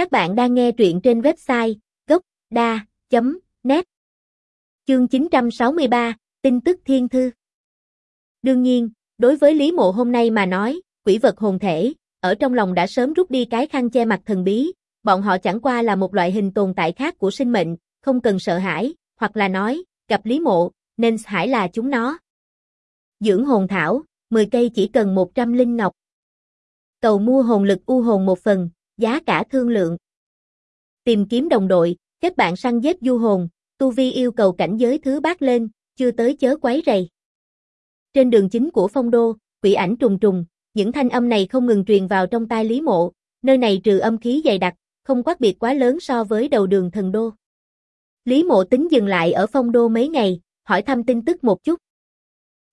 Các bạn đang nghe truyện trên website gốc.da.net Chương 963, tin tức thiên thư Đương nhiên, đối với Lý Mộ hôm nay mà nói, quỷ vật hồn thể, ở trong lòng đã sớm rút đi cái khăn che mặt thần bí, bọn họ chẳng qua là một loại hình tồn tại khác của sinh mệnh, không cần sợ hãi, hoặc là nói, gặp Lý Mộ, nên hải là chúng nó. Dưỡng hồn thảo, 10 cây chỉ cần 100 linh ngọc. Cầu mua hồn lực u hồn một phần, giá cả thương lượng. Tìm kiếm đồng đội, kết bạn săn giết du hồn, tu vi yêu cầu cảnh giới thứ bát lên, chưa tới chớ quấy rầy. Trên đường chính của phong đô, quỷ ảnh trùng trùng, những thanh âm này không ngừng truyền vào trong tai Lý Mộ, nơi này trừ âm khí dày đặc, không quát biệt quá lớn so với đầu đường thần đô. Lý Mộ tính dừng lại ở phong đô mấy ngày, hỏi thăm tin tức một chút.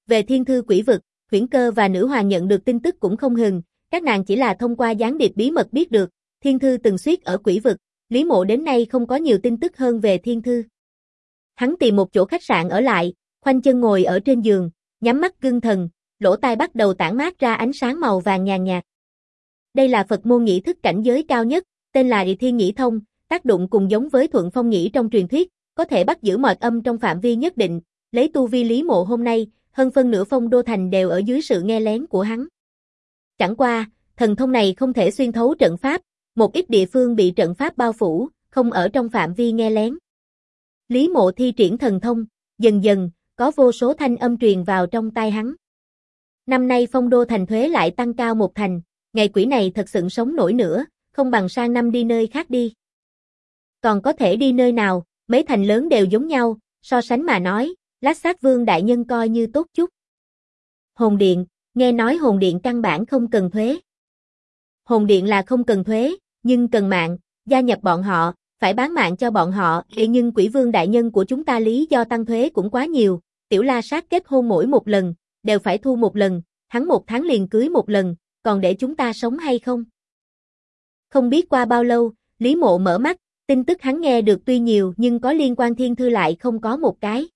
Về thiên thư quỷ vực, huyển cơ và nữ hoàng nhận được tin tức cũng không hừng, các nàng chỉ là thông qua gián điệp bí mật biết được, thiên thư từng suýt ở quỷ vực, Lý Mộ đến nay không có nhiều tin tức hơn về thiên thư. Hắn tìm một chỗ khách sạn ở lại, khoanh chân ngồi ở trên giường, nhắm mắt gương thần, lỗ tai bắt đầu tản mát ra ánh sáng màu vàng nhàn nhạt. Đây là Phật môn nghĩ thức cảnh giới cao nhất, tên là Địa Thiên nghĩ Thông, tác dụng cùng giống với Thuận Phong nghĩ trong truyền thuyết, có thể bắt giữ mọi âm trong phạm vi nhất định, lấy tu vi Lý Mộ hôm nay, hơn phân nửa phong đô thành đều ở dưới sự nghe lén của hắn. Chẳng qua, thần thông này không thể xuyên thấu trận pháp, một ít địa phương bị trận pháp bao phủ, không ở trong phạm vi nghe lén. Lý mộ thi triển thần thông, dần dần, có vô số thanh âm truyền vào trong tai hắn. Năm nay phong đô thành thuế lại tăng cao một thành, ngày quỷ này thật sự sống nổi nữa, không bằng sang năm đi nơi khác đi. Còn có thể đi nơi nào, mấy thành lớn đều giống nhau, so sánh mà nói, lát sát vương đại nhân coi như tốt chút. Hồn điện, nghe nói hồn điện căn bản không cần thuế. Hồn điện là không cần thuế, nhưng cần mạng, gia nhập bọn họ, phải bán mạng cho bọn họ, Để nhưng quỷ vương đại nhân của chúng ta lý do tăng thuế cũng quá nhiều, tiểu la sát kết hôn mỗi một lần, đều phải thu một lần, hắn một tháng liền cưới một lần, còn để chúng ta sống hay không? Không biết qua bao lâu, Lý Mộ mở mắt, tin tức hắn nghe được tuy nhiều nhưng có liên quan thiên thư lại không có một cái.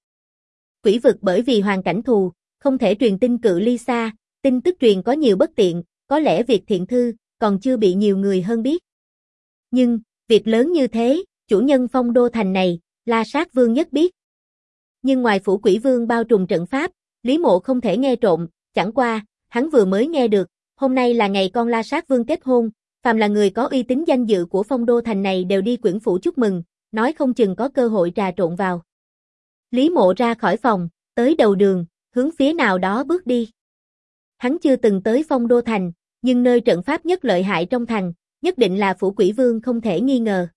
Quỷ vực bởi vì hoàn cảnh thù, không thể truyền tin cự ly xa, tin tức truyền có nhiều bất tiện, có lẽ việc thiện thư, còn chưa bị nhiều người hơn biết. Nhưng, việc lớn như thế, chủ nhân phong đô thành này, La Sát Vương nhất biết. Nhưng ngoài phủ quỷ vương bao trùm trận pháp, Lý Mộ không thể nghe trộm, chẳng qua, hắn vừa mới nghe được, hôm nay là ngày con La Sát Vương kết hôn, phàm là người có uy tín danh dự của phong đô thành này đều đi quyển phủ chúc mừng, nói không chừng có cơ hội trà trộn vào. Lý Mộ ra khỏi phòng, tới đầu đường, hướng phía nào đó bước đi. Hắn chưa từng tới phong đô thành, nhưng nơi trận pháp nhất lợi hại trong thành, nhất định là phủ quỷ vương không thể nghi ngờ.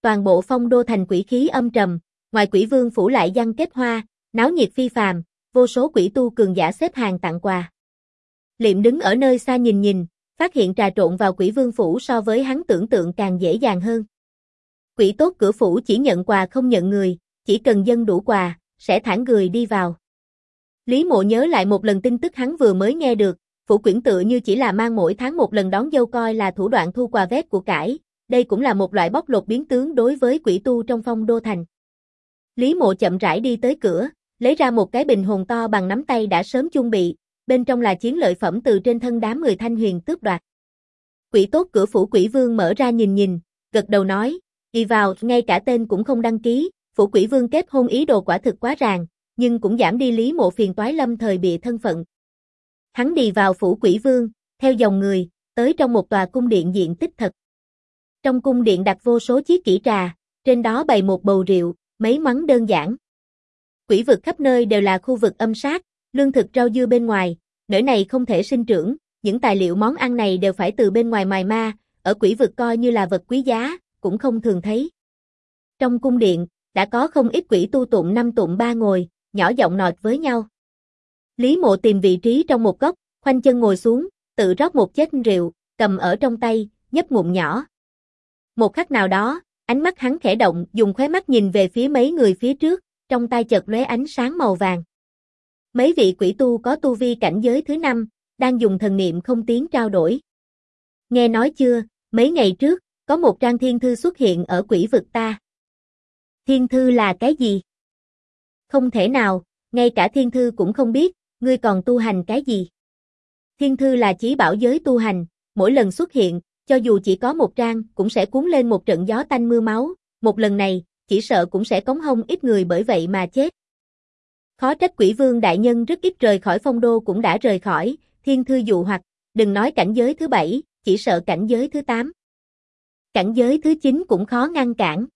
Toàn bộ phong đô thành quỷ khí âm trầm, ngoài quỷ vương phủ lại giăng kết hoa, náo nhiệt phi phàm, vô số quỷ tu cường giả xếp hàng tặng quà. Liệm đứng ở nơi xa nhìn nhìn, phát hiện trà trộn vào quỷ vương phủ so với hắn tưởng tượng càng dễ dàng hơn. Quỷ tốt cửa phủ chỉ nhận quà không nhận người, chỉ cần dân đủ quà, sẽ thẳng người đi vào. Lý mộ nhớ lại một lần tin tức hắn vừa mới nghe được, phủ quyển tự như chỉ là mang mỗi tháng một lần đón dâu coi là thủ đoạn thu quà vét của cải, đây cũng là một loại bóc lột biến tướng đối với quỷ tu trong phong đô thành. Lý mộ chậm rãi đi tới cửa, lấy ra một cái bình hồn to bằng nắm tay đã sớm chuẩn bị, bên trong là chiến lợi phẩm từ trên thân đám người thanh huyền tước đoạt. Quỷ tốt cửa phủ quỷ vương mở ra nhìn nhìn, gật đầu nói, đi vào, ngay cả tên cũng không đăng ký, phủ quỷ vương kết hôn ý đồ quả thực quá ràng, nhưng cũng giảm đi lý mộ phiền toái lâm thời bị thân phận. Hắn đi vào phủ quỷ vương, theo dòng người, tới trong một tòa cung điện diện tích thật. Trong cung điện đặt vô số chiếc kỹ trà, trên đó bày một bầu rượu, mấy món đơn giản. Quỷ vực khắp nơi đều là khu vực âm sát, lương thực rau dưa bên ngoài, nơi này không thể sinh trưởng, những tài liệu món ăn này đều phải từ bên ngoài mài ma, ở quỷ vực coi như là vật quý giá, cũng không thường thấy. Trong cung điện, đã có không ít quỷ tu tụng năm tụng ba ngồi, nhỏ giọng nọt với nhau. Lý mộ tìm vị trí trong một góc, khoanh chân ngồi xuống, tự rót một chén rượu, cầm ở trong tay, nhấp ngụm nhỏ. Một khắc nào đó, ánh mắt hắn khẽ động, dùng khóe mắt nhìn về phía mấy người phía trước, trong tay chợt lóe ánh sáng màu vàng. Mấy vị quỷ tu có tu vi cảnh giới thứ năm, đang dùng thần niệm không tiếng trao đổi. Nghe nói chưa, mấy ngày trước, có một trang thiên thư xuất hiện ở quỷ vực ta. Thiên thư là cái gì? Không thể nào, ngay cả thiên thư cũng không biết, ngươi còn tu hành cái gì? Thiên thư là chí bảo giới tu hành, mỗi lần xuất hiện, cho dù chỉ có một trang, cũng sẽ cuốn lên một trận gió tanh mưa máu, một lần này, chỉ sợ cũng sẽ cống hông ít người bởi vậy mà chết. Khó trách quỷ vương đại nhân rất ít rời khỏi phong đô cũng đã rời khỏi, thiên thư dụ hoặc, đừng nói cảnh giới thứ bảy, chỉ sợ cảnh giới thứ tám. Cảnh giới thứ chín cũng khó ngăn cản.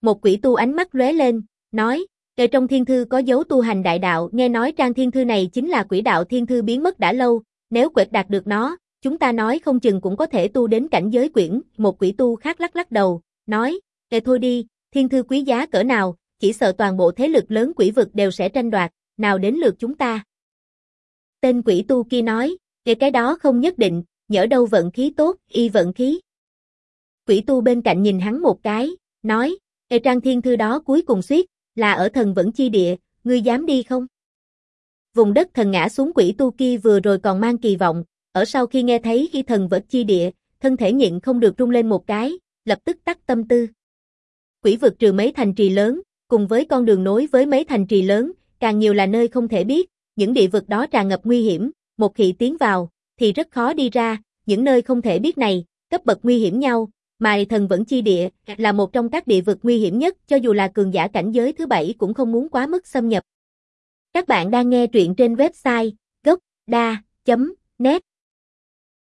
Một quỷ tu ánh mắt lóe lên, nói, ở trong thiên thư có dấu tu hành đại đạo, nghe nói trang thiên thư này chính là quỷ đạo thiên thư biến mất đã lâu, nếu quệt đạt được nó, chúng ta nói không chừng cũng có thể tu đến cảnh giới quyển, một quỷ tu khác lắc lắc đầu, nói, Ê thôi đi, thiên thư quý giá cỡ nào, chỉ sợ toàn bộ thế lực lớn quỷ vực đều sẽ tranh đoạt, nào đến lượt chúng ta. Tên quỷ tu kia nói, Ê cái đó không nhất định, nhỡ đâu vận khí tốt, y vận khí. Quỷ tu bên cạnh nhìn hắn một cái, nói, Ê trang thiên thư đó cuối cùng suýt, là ở thần vẫn chi địa, ngươi dám đi không? Vùng đất thần ngã xuống quỷ tu kia vừa rồi còn mang kỳ vọng, ở sau khi nghe thấy khi thần vật chi địa, thân thể nhịn không được rung lên một cái, lập tức tắt tâm tư. Quỷ vực trừ mấy thành trì lớn, cùng với con đường nối với mấy thành trì lớn, càng nhiều là nơi không thể biết, những địa vực đó tràn ngập nguy hiểm, một khi tiến vào, thì rất khó đi ra, những nơi không thể biết này, cấp bậc nguy hiểm nhau, mà thần vẫn chi địa, là một trong các địa vực nguy hiểm nhất, cho dù là cường giả cảnh giới thứ bảy cũng không muốn quá mức xâm nhập. Các bạn đang nghe truyện trên website gocda.net